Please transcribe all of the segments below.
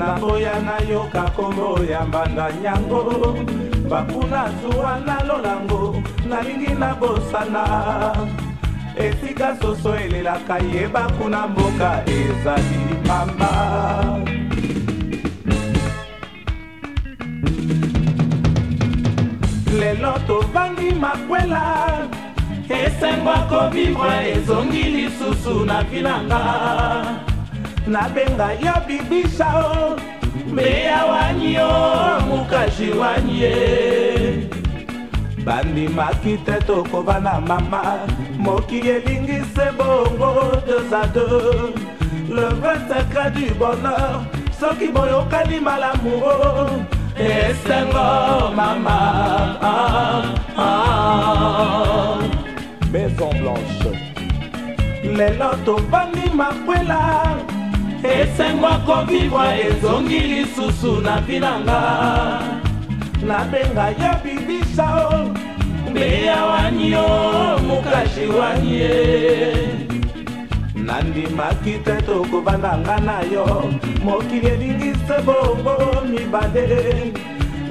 naboya nayoka kombo ya mbanda nyango bakuna zuwa nalolango nalingi nabosana esika soso elelaka yeba kuna mboka ezali pamba lelo tovangi makwela esengo akobibwa ezongi lisusu na vinanga nabenga yo bibisa o mbeya wani o mukasi wani ye bandimaki te tokoba na mama mokili elingi se bongo dosado le vrai secret du bonheur soki boyokani malamu o esengo mama ah, ah. maison blanche lelo tovandi makwela esengo akobibwa ezongi lisusu na binanga nabenga yo bibisa o mbeya wani yo mukashi wani ye nandimaki te tokobandanga na yo mokili elingi se bongo mibale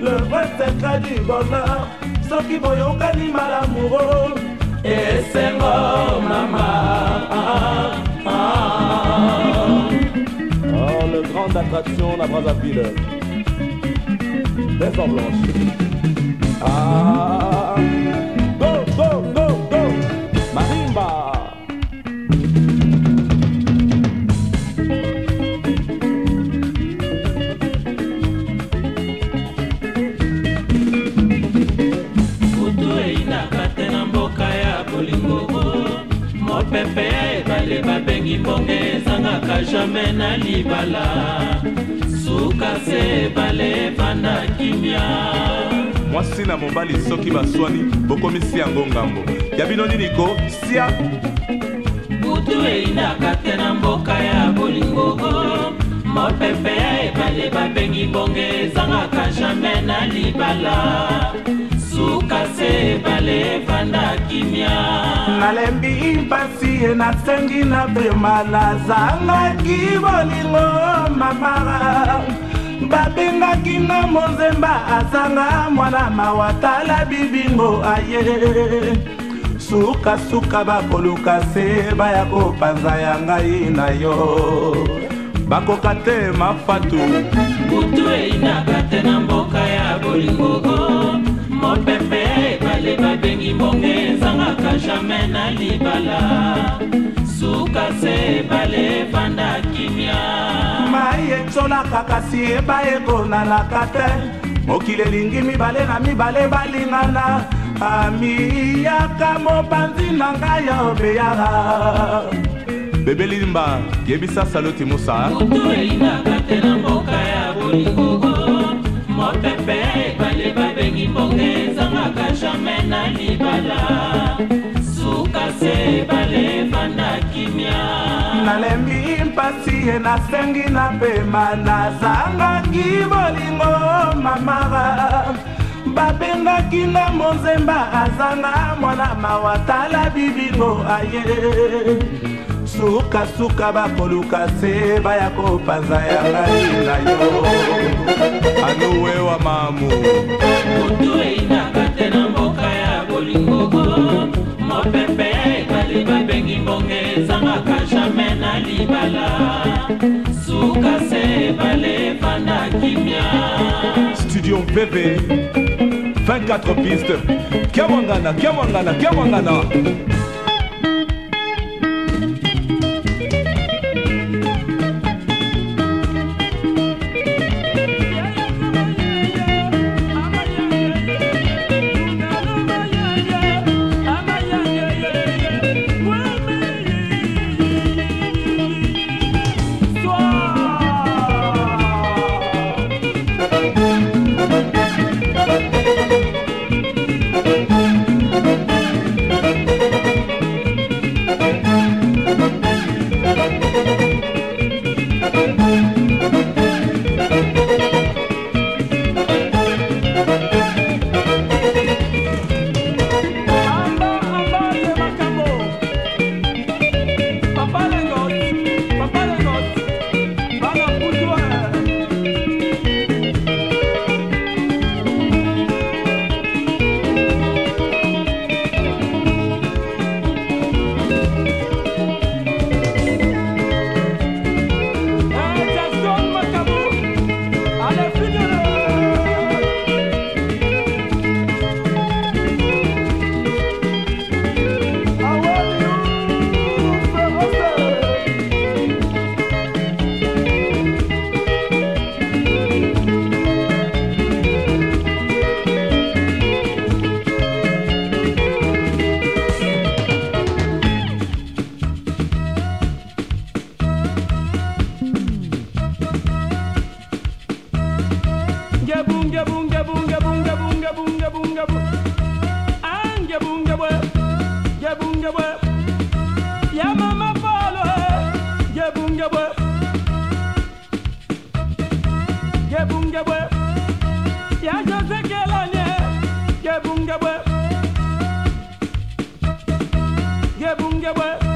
le vrai secret du bonheur soki boyokani malamu o esengo mama ah, ah, ah. centre d'attraction à Brazzaville. Des blanche. Ah, go, go, go, go, marimba. mopepe ya ebale babengi mbonge eza kozaka jamai na libala suka se ebale ebanda kimia mwasi na mobali soki baswani bokomisi yango ngambo ya bino nini ko sia butu eyinaka te na mboka ya bolingo mopepe ya ebale babengi bonge ezangaka jamai na libala suka se balevanda kimia nalembi mpasi ye nasengi na pema nazangaki bolingo mamara babengaki nga monzemba azanga mwana mawa tala bibingo aye sukasuka bakoluka se baya kopanza ya ngai na yo bakoka te mafatu butu einaka te na mboka ya bolingogo mopepe ebale babengi mbonge ezangaka jamai na libala suka se ebale evanda kimia mai etsolaka kasi eba ekonanaka te mokili elingi mibale na mibale balingana amiyaka mopanzi na ngai ya obeyaka bebelilimba yebisa saloti musa moto elingaka te na mboka ya bolingogo mopepe ebale libonge ezangaka jamai na libala suka se balevanda kimia nalembi mpasi ye nasengi na pema nazangaki bolingo mamara babengaki nga monzemba azanga mwana mawa tala bibingo aye sukasuka bakoluka se baya kopanza ya ngai na yo anuwe wa mamu kutu einaka te na mboka ya bolingoko mopepe ya ebale babengi mbonge ezangaka jamai na libala suka se ebale fanda kimia studio bebe 24 piste kiawangana kiawangana kiawangana gebungebe ya jose kelanye gebungebe gebungebe